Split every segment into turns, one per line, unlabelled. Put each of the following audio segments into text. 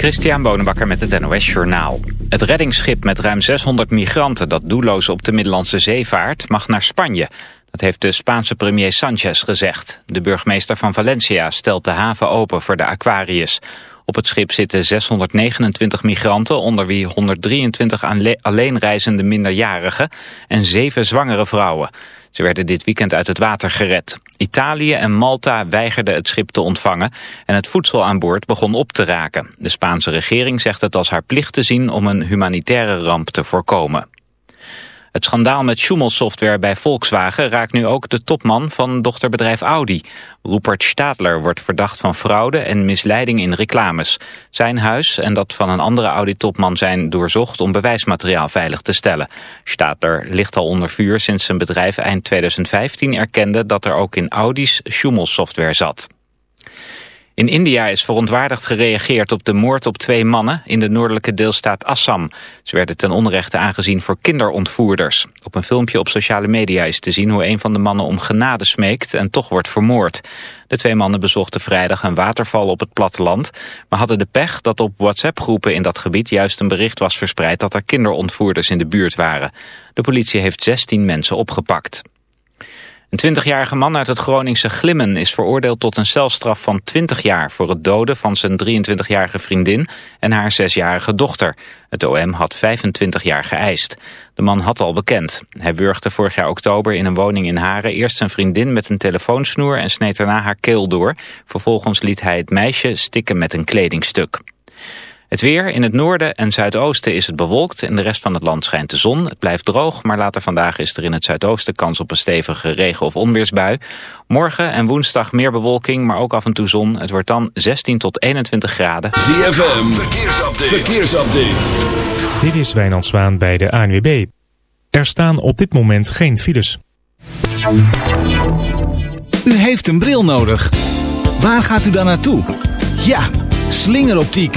Christian Bonenbakker met het NOS Journaal. Het reddingsschip met ruim 600 migranten dat doelloos op de Middellandse Zee vaart mag naar Spanje. Dat heeft de Spaanse premier Sanchez gezegd. De burgemeester van Valencia stelt de haven open voor de Aquarius. Op het schip zitten 629 migranten, onder wie 123 alleenreizende minderjarigen en zeven zwangere vrouwen. Ze werden dit weekend uit het water gered. Italië en Malta weigerden het schip te ontvangen en het voedsel aan boord begon op te raken. De Spaanse regering zegt het als haar plicht te zien om een humanitaire ramp te voorkomen. Het schandaal met Schumel-software bij Volkswagen raakt nu ook de topman van dochterbedrijf Audi. Rupert Stadler wordt verdacht van fraude en misleiding in reclames. Zijn huis en dat van een andere Audi-topman zijn doorzocht om bewijsmateriaal veilig te stellen. Stadler ligt al onder vuur sinds zijn bedrijf eind 2015 erkende dat er ook in Audi's Schumel-software zat. In India is verontwaardigd gereageerd op de moord op twee mannen in de noordelijke deelstaat Assam. Ze werden ten onrechte aangezien voor kinderontvoerders. Op een filmpje op sociale media is te zien hoe een van de mannen om genade smeekt en toch wordt vermoord. De twee mannen bezochten vrijdag een waterval op het platteland, maar hadden de pech dat op WhatsApp-groepen in dat gebied juist een bericht was verspreid dat er kinderontvoerders in de buurt waren. De politie heeft 16 mensen opgepakt. Een 20-jarige man uit het Groningse Glimmen is veroordeeld tot een celstraf van 20 jaar voor het doden van zijn 23-jarige vriendin en haar 6-jarige dochter. Het OM had 25 jaar geëist. De man had al bekend. Hij wurgde vorig jaar oktober in een woning in Haren eerst zijn vriendin met een telefoonsnoer en sneed daarna haar keel door. Vervolgens liet hij het meisje stikken met een kledingstuk. Het weer in het noorden en zuidoosten is het bewolkt. In de rest van het land schijnt de zon. Het blijft droog, maar later vandaag is er in het zuidoosten kans op een stevige regen- of onweersbui. Morgen en woensdag meer bewolking, maar ook af en toe zon. Het wordt dan 16 tot 21 graden.
ZFM, verkeersupdate. verkeersupdate.
Dit is Wijnand Zwaan bij de ANWB. Er staan op dit moment geen files.
U heeft een bril nodig. Waar gaat u dan naartoe? Ja, slingeroptiek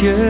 Dieu.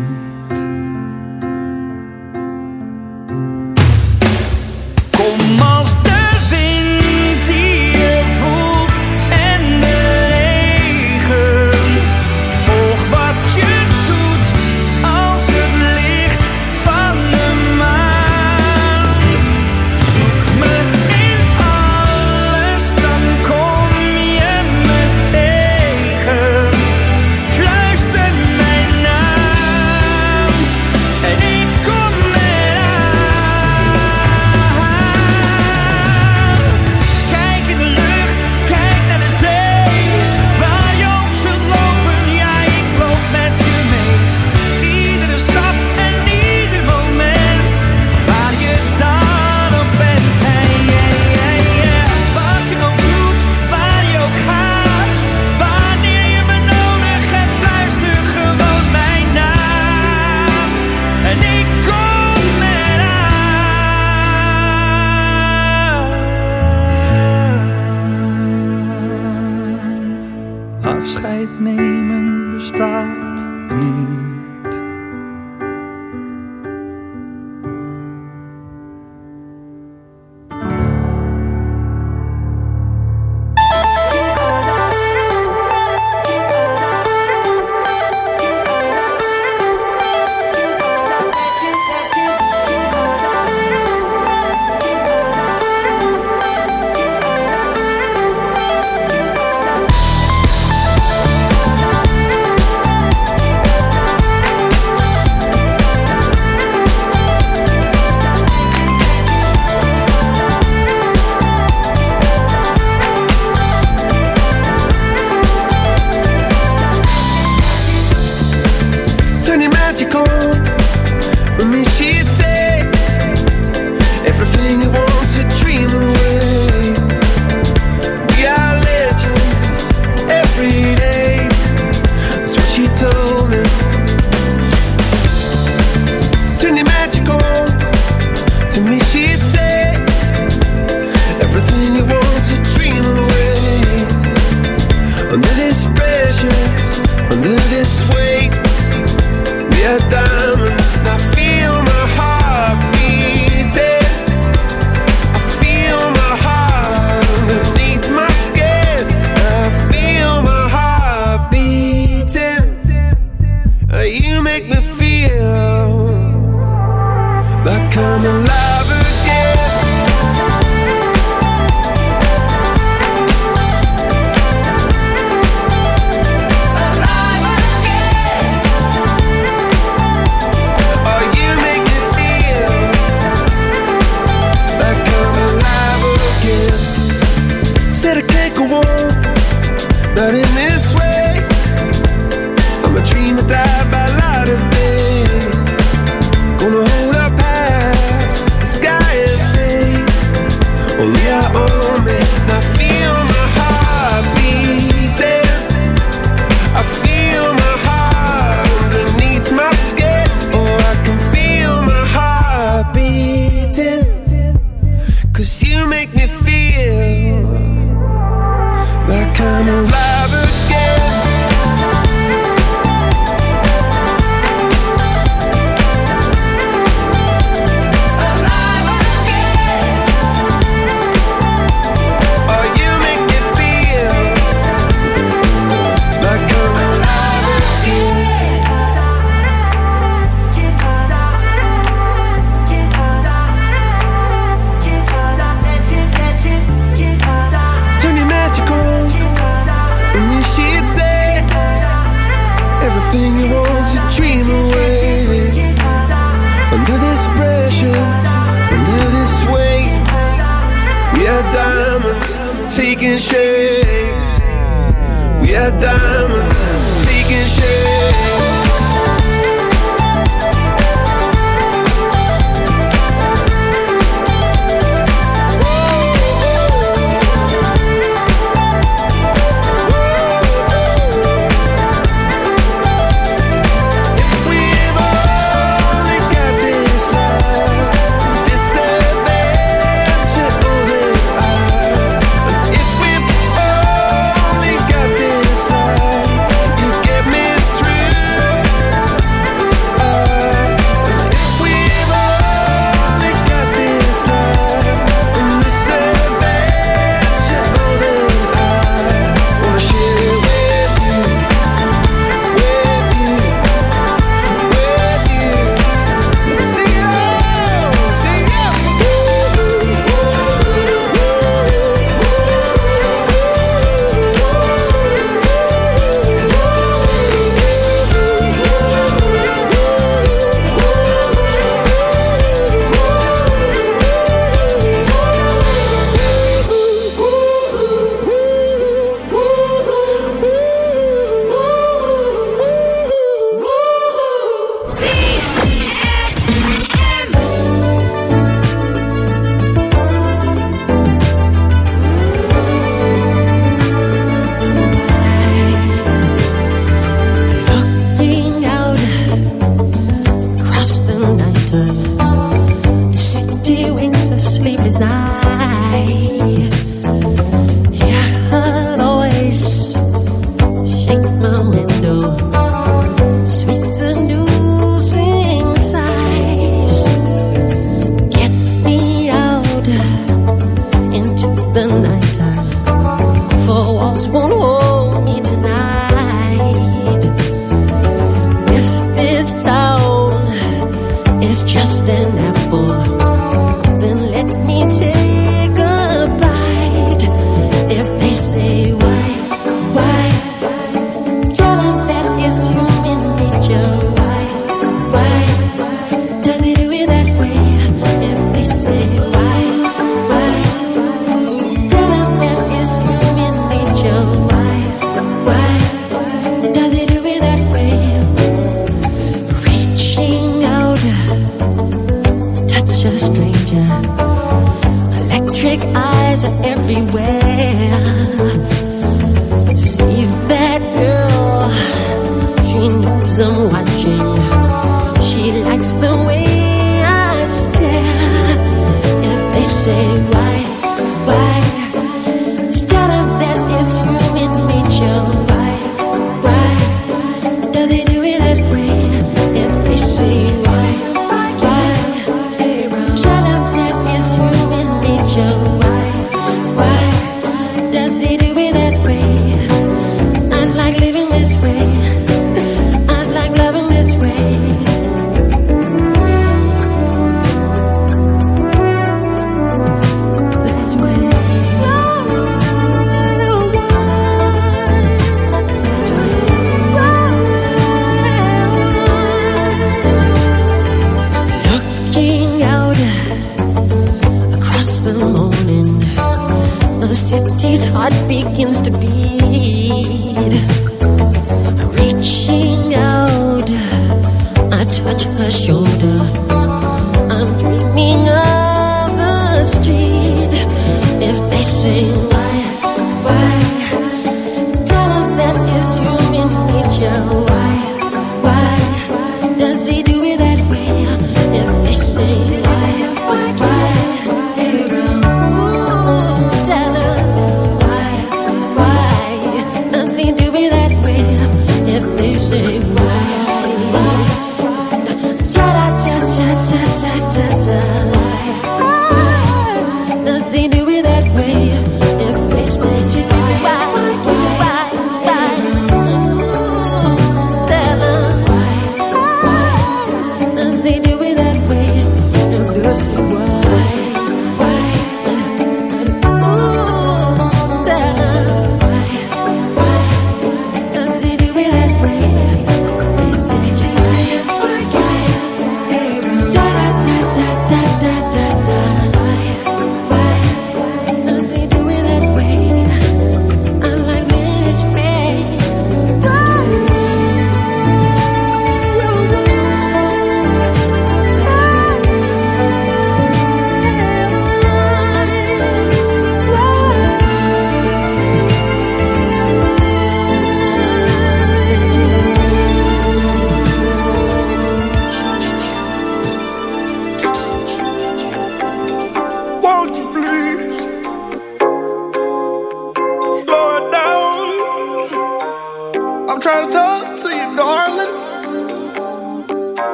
everywhere.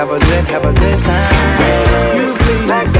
Have a good, have a good time. You please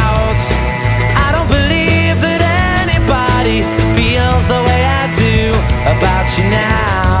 You now.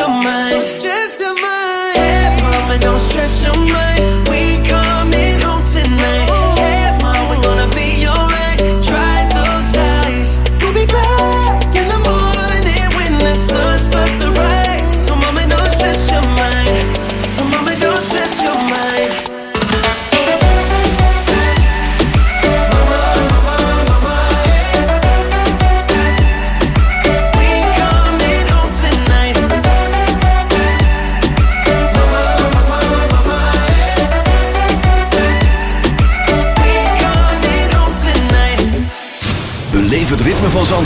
your mind.